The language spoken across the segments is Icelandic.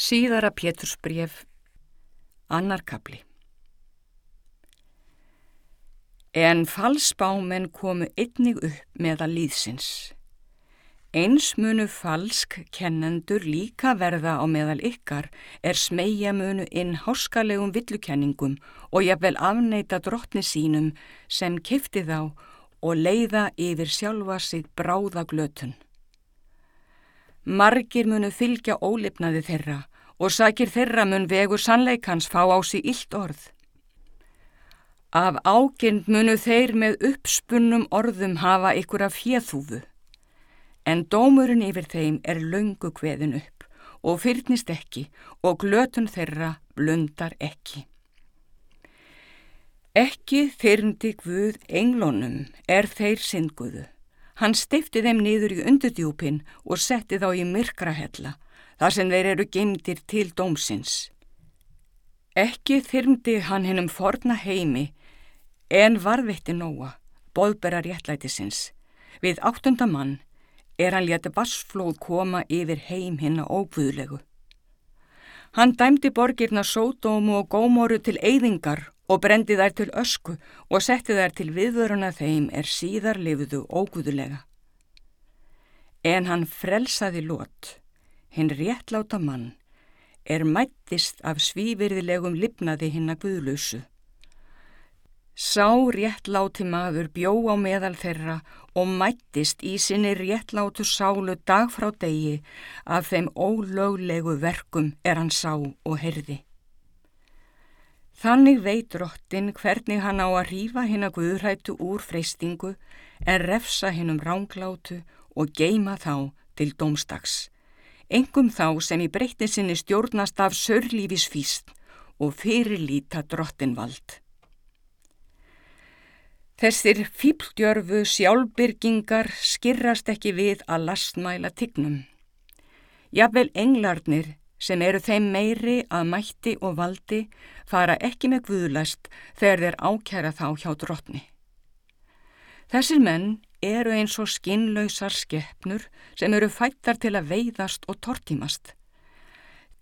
Síðara Pétursbref, annar kapli. En falsbámen komu einnig upp meða líðsins. Eins munu falsk kennendur líka verða á meðal ykkar er smegja munu inn háskalegum villukenningum og jafnvel afneita drottni sínum sem kifti þá og leiða yfir sjálfa sig bráða glötun. Margir munu fylgja ólipnaði þeirra og sakir þeirra mun vegur sannleikans fá á sig illt orð. Af ágind munu þeir með uppspunnum orðum hafa ykkur af fjeðhúfu, en dómurinn yfir þeim er löngu kveðin upp og fyrnist ekki og glötun þeirra blundar ekki. Ekki þyrndi Guð englónum er þeir syndguðu. Hann stifti þeim niður í undudjúpin og setti þá í myrkrahella, þar sem þeir eru gemdir til dómsins. Ekki þyrndi hann hennum forna heimi, en varðvitti nóa, boðbera réttlætisins. Við áttunda mann er hann létti vassflóð koma yfir heim hinn á óguðlegu. Hann dæmdi borgirna sódómu og gómoru til eyðingar og brendi þær til ösku og setti þær til viðvöruna þeim er síðar lifuðu óguðulega. En hann frelsaði lót, hinn réttláta mann, er mættist af svívirðilegum lipnaði hinn að guðlausu. Sá réttláti maður bjó á meðal þeirra og mættist í sinni réttlátu sálu dag frá degi af þeim ólöglegu verkum er hann sá og herði. Þannig veit drottin hvernig hann á að rýfa hinn að guðrætu úr freystingu en refsa hinn um ránglátu og geima þá til dómstags. Engum þá sem í breytni sinni stjórnast af sörlífis fýst og fyrirlíta drottin vald. Þessir fíbldjörfu sjálfbyrgingar skirrast ekki við að lastmæla tignum. Jafnvel englarnir sem eru þeim meiri að mætti og valdi fara ekki með guðlæst þegar þeir ákjæra þá hjá drotni. Þessir menn eru eins og skinnlausar skeppnur sem eru fættar til að veiðast og tortímast.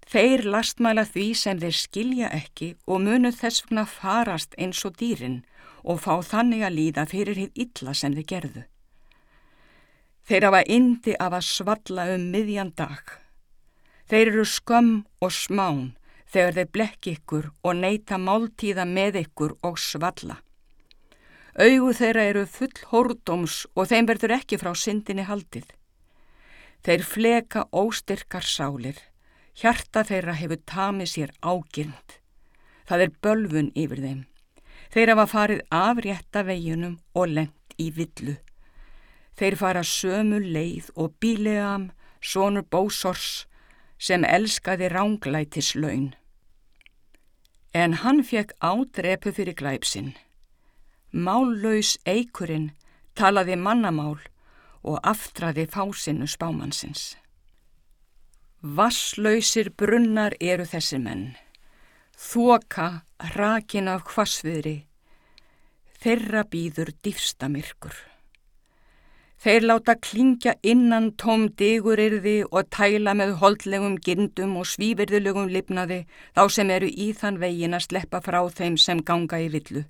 Þeir lastmæla því sem þeir skilja ekki og munu þess vegna farast eins og dýrin og fá þannig að líða fyrir hitt illa sem þeir gerðu. Þeir hafa indi af að svalla um miðjan dag. Þeir eru skömm og smán þegar þeir blekki ykkur og neyta máltíða með ykkur og svalla. Augu þeirra eru full hórdóms og þeim verður ekki frá syndinni haldið. Þeir fleka óstyrkar sálir Hjarta þeirra hefur tamið sér ágirnd. Það er bölfun yfir þeim. Þeir hafa farið af rétta veginum og lengt í villu. Þeir fara sömu leið og bílegam, sonur bósors, sem elskaði ránglætis laun. En hann fekk ádrepu fyrir glæpsinn. Mállaus eikurinn talaði mannamál og aftraði fásinu spámansins. Vasslausir brunnar eru þessi menn, þoka rakin af hvasviðri, þeirra býður dýfstamirkur. Þeir láta klingja innan tóm diguryrði og tæla með holdlegum gindum og svíverðulegum lifnaði þá sem eru í þann vegin að sleppa frá þeim sem ganga í villu.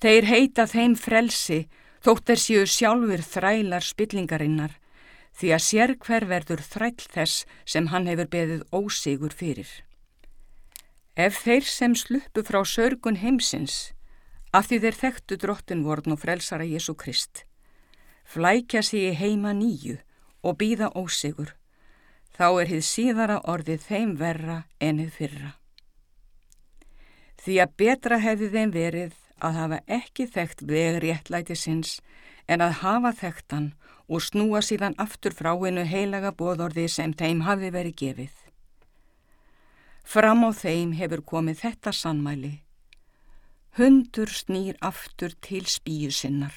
Þeir heita þeim frelsi þótt er séu sjálfur þrælar spillingarinnar því að sér hver verður þræll þess sem hann hefur beðið ósigur fyrir. Ef þeir sem sluppu frá sörgun heimsins, af því þeir þekktu drottinvorn og frelsara Jésu Krist, flækja í heima nýju og býða ósigur, þá er hið síðara orðið þeim verra en hið fyrra. Því að betra hefði þeim verið að hafa ekki þekkt vegri réttlæti sinns en að hafa þekktan og snúa síðan aftur frá hennu heilaga bóðorði sem þeim hafi verið gefið. Fram á þeim hefur komið þetta sannmæli. Hundur snýr aftur til spíu sinnar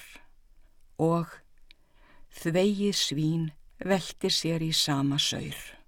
og þvegi svín velti sér í sama saur.